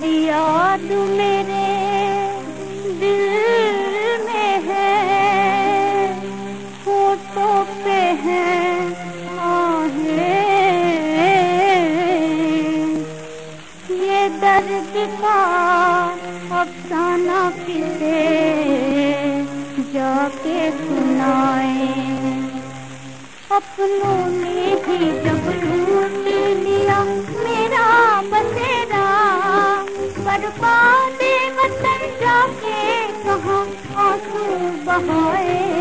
फरियाद मेरे दिल में है। फ़ोटो पे है ये दर्द का अफसाना किसे जाके सुनाए। अपनों ने भी जब लूट लिया बर्बादे वतन जाके कहाँ आँसू बहाए।